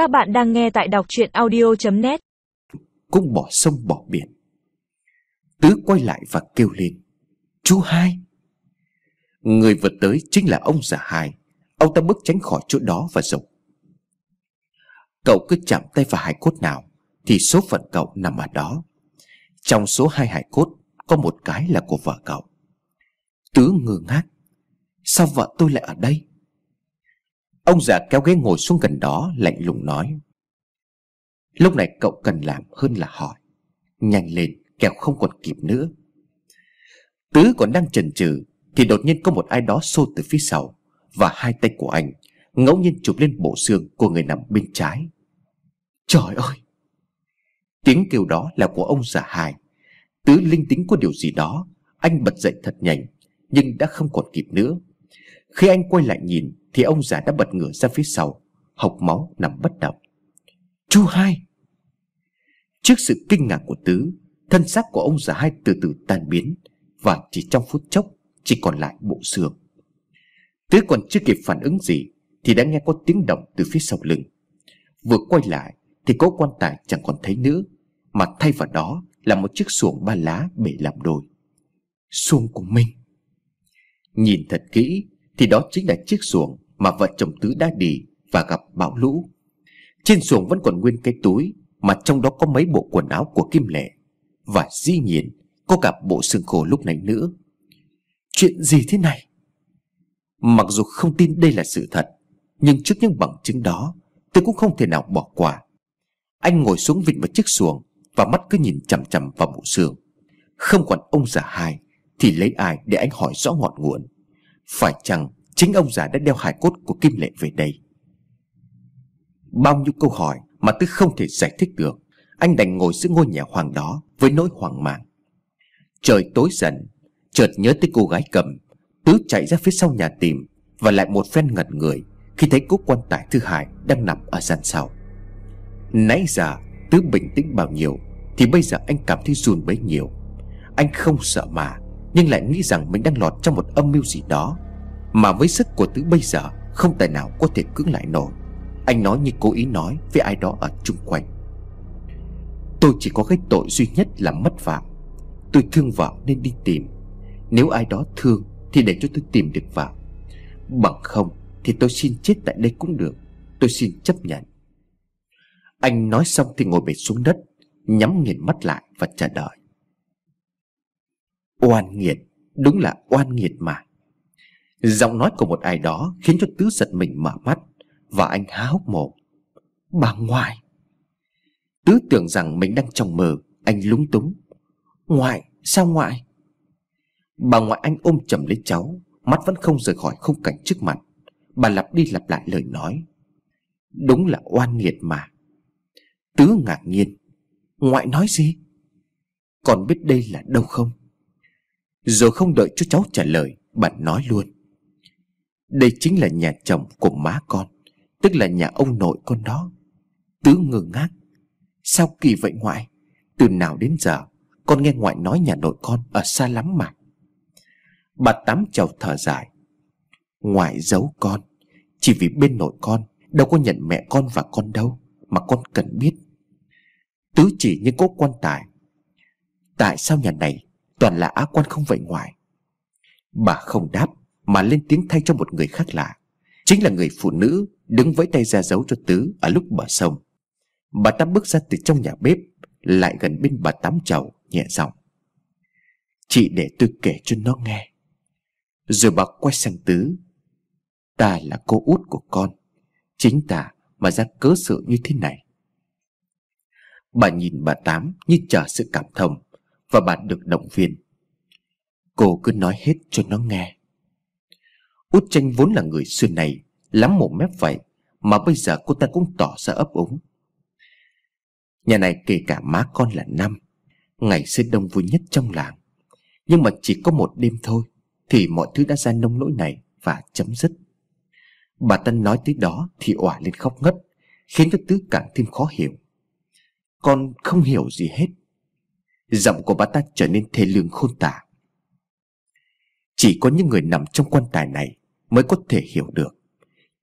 Các bạn đang nghe tại đọc chuyện audio.net Cũng bỏ sông bỏ biển. Tứ quay lại và kêu lên, Chú hai. Người vượt tới chính là ông già hai. Ông ta bước tránh khỏi chỗ đó và dục Cậu cứ chạm tay vào hải cốt nào, Thì số phận cậu nằm ở đó. Trong số hai hải cốt, Có một cái là của vợ cậu. Tứ ngơ ngác, Sao vợ tôi lại ở đây? Ông già kéo ghế ngồi xuống gần đó, Lạnh lùng nói. Lúc này cậu cần làm hơn là hỏi. Nhanh lên, kẻo không còn kịp nữa. Tứ còn đang chần chừ, Thì đột nhiên có một ai đó xô từ phía sau, Và hai tay của anh ngẫu nhiên chụp lên bộ xương của người nằm bên trái. Trời ơi! Tiếng kêu đó là của ông già hài. Tứ linh tính có điều gì đó, Anh bật dậy thật nhanh, Nhưng đã không còn kịp nữa. Khi anh quay lại nhìn thì ông già đã bật ngửa ra phía sau Hộc máu nằm bất động. Chú hai! Trước sự kinh ngạc của Tứ, Thân xác của ông già hai từ từ tan biến Và chỉ trong phút chốc Chỉ còn lại bộ xương. Tứ còn chưa kịp phản ứng gì Thì đã nghe có tiếng động từ phía sau lưng. Vừa quay lại Thì cố quan tài chẳng còn thấy nữa, Mà thay vào đó là một chiếc xuồng ba lá bể làm đôi Xuồng của mình! Nhìn thật kỹ Thì đó chính là chiếc xuồng mà vợ chồng Tứ đã đi Và gặp bão lũ. Trên xuồng vẫn còn nguyên cái túi, Mà trong đó có mấy bộ quần áo của Kim Lệ. Và dĩ nhiên, Có cả bộ xương khô lúc này nữa. Chuyện gì thế này? Mặc dù không tin đây là sự thật, Nhưng trước những bằng chứng đó, Tôi cũng không thể nào bỏ qua. Anh ngồi xuống vịn vào chiếc xuồng Và mắt cứ nhìn chằm chằm vào bộ xương. Không còn ông già hai Thì lấy ai để anh hỏi rõ ngọn nguồn? Phải chăng Chính ông già đã đeo hài cốt của Kim Lệ về đây. Bao nhiêu câu hỏi Mà tôi không thể giải thích được. Anh đành ngồi giữa ngôi nhà hoàng đó Với nỗi hoang mang. Trời tối dần, Chợt nhớ tới cô gái cầm, Tứ chạy ra phía sau nhà tìm Và lại một phen ngẩn người Khi thấy cố quan tài thứ hai đang nằm ở gian sau. Nãy giờ, Tứ bình tĩnh bao nhiêu Thì bây giờ anh cảm thấy run bấy nhiều. Anh không sợ mà, Nhưng lại nghĩ rằng mình đang lọt trong một âm mưu gì đó. Mà với sức của Tứ bây giờ, Không tài nào có thể cưỡng lại nổi. Anh nói như cố ý nói với ai đó ở chung quanh. Tôi chỉ có cái tội duy nhất là mất vợ Tôi thương vợ nên đi tìm. Nếu ai đó thương Thì để cho tôi tìm được vợ Bằng không thì tôi xin chết tại đây cũng được. Tôi xin chấp nhận. Anh nói xong thì ngồi bệt xuống đất, Nhắm nghiền mắt lại và chờ đợi. Oan nghiệt, Đúng là oan nghiệt mà. Giọng nói của một ai đó Khiến cho Tứ giật mình mở mắt Và anh há hốc mồm. Bà ngoại! Tứ tưởng rằng mình đang trong mơ Anh lúng túng. Ngoại, sao ngoại? Bà ngoại anh ôm chầm lấy cháu, Mắt vẫn không rời khỏi khung cảnh trước mặt. Bà lặp đi lặp lại lời nói. Đúng là oan nghiệt mà. Tứ ngạc nhiên. Ngoại nói gì? Còn biết đây là đâu không? Rồi không đợi cho cháu trả lời, Bà nói luôn. Đây chính là nhà chồng của má con, Tức là nhà ông nội con đó. Tứ ngơ ngác. Sao kỳ vậy ngoại? Từ nào đến giờ, Con nghe ngoại nói nhà nội con Ở xa lắm mà. Bà Tám chầu thở dài. Ngoại giấu con, Chỉ vì bên nội con, Đâu có nhận mẹ con và con đâu, Mà con cần biết. Tứ chỉ như cốt quan tài. Tại sao nhà này Toàn là á quan không vậy ngoại? Bà không đáp. Mà lên tiếng thay cho một người khác lạ. Chính là người phụ nữ Đứng với tay ra dấu cho Tứ Ở lúc bờ sông. Bà ta bước ra từ trong nhà bếp, Lại gần bên bà Tám chầu, nhẹ giọng. Chị để tôi kể cho nó nghe. Rồi bà quay sang Tứ. Ta là cô út của con, Chính ta mà ra cớ sự như thế này. Bà nhìn bà Tám như chờ sự cảm thông, Và bà được động viên. Cô cứ nói hết cho nó nghe. Út tranh vốn là người xưa này Lắm mồm mép vậy Mà bây giờ cô ta cũng tỏ ra ấp úng. Nhà này kể cả má con là năm Ngày xưa đông vui nhất trong làng. Nhưng mà chỉ có một đêm thôi Thì mọi thứ đã ra nông nỗi này Và chấm dứt. Bà Tân nói tới đó thì òa lên khóc ngất, Khiến cho Tứ càng thêm khó hiểu. Con không hiểu gì hết. Giọng của bà ta trở nên thê lương khôn tả. Chỉ có những người nằm trong quan tài này Mới có thể hiểu được.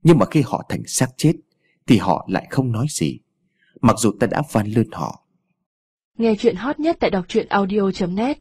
Nhưng mà khi họ thành xác chết, Thì họ lại không nói gì. Mặc dù ta đã van lơn họ. Nghe chuyện hot nhất tại đọc truyện audio.net